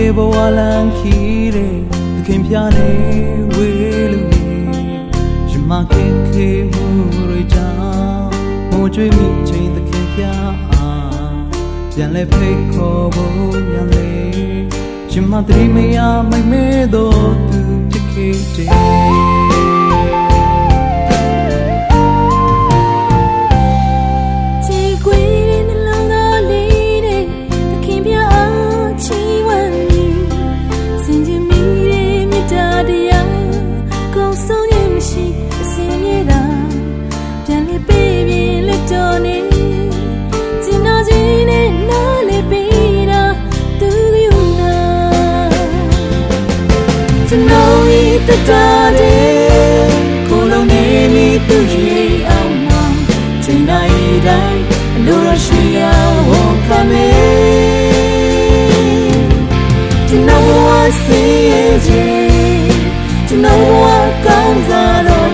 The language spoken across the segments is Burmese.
ကေဘဝလန်ခီတဲ့သခင်ပြနေဝေလူနေရမကေခေမှုရကြမိုးကြွေးမိချိန်သခင်ပြအားပြန်လဲဖိတ်ခေါ်ဖို့မြန်လေရမတရီမယာမိမဲတော့သူဖြစ်ခဲ့တယ် တတတဲ့ကိုလုံးနေမိသူရေအောင်မချိန်တိုင်းတိုင်းအလိုရရှိရဝန်ခံမေကျွန်တော်ဘဝစီရဲ့ခြင်းကျွန်တော်ဘဝကောင်းစားတော့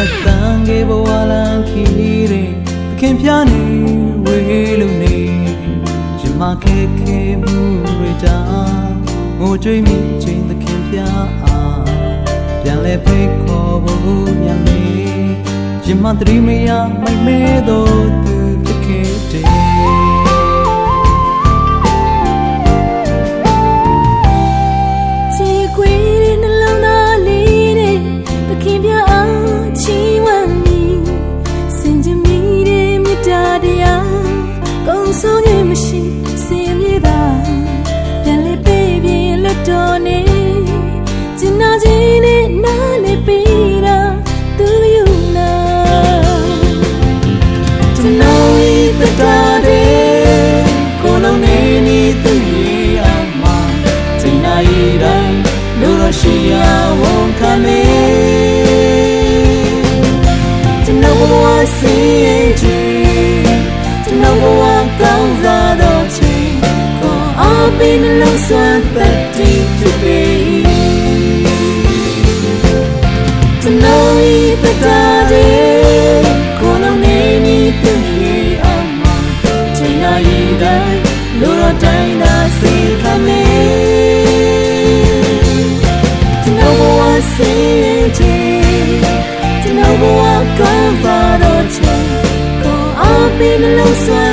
က်တန်ကေဘဝလန်ခီတဲ့ခင်ပြနေဝေးလို့နေရမခဲခဲမှုတွေကြောင့်ငိုကြွေးမိချိန်သခင်ပြအားပြန်လဲဖိတ်ခေါ်ဖို့မြန်လေရမတရီမရမိုက်မဲတော့ ရှိရဝန်ခံမေကျွန်တော်ဘဝစီရ စေခြင်းကျွန်တော်ဘဝကောင်းပါတော့ခြင်းကိုအပင်လုံးစွာ